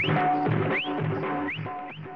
すごい!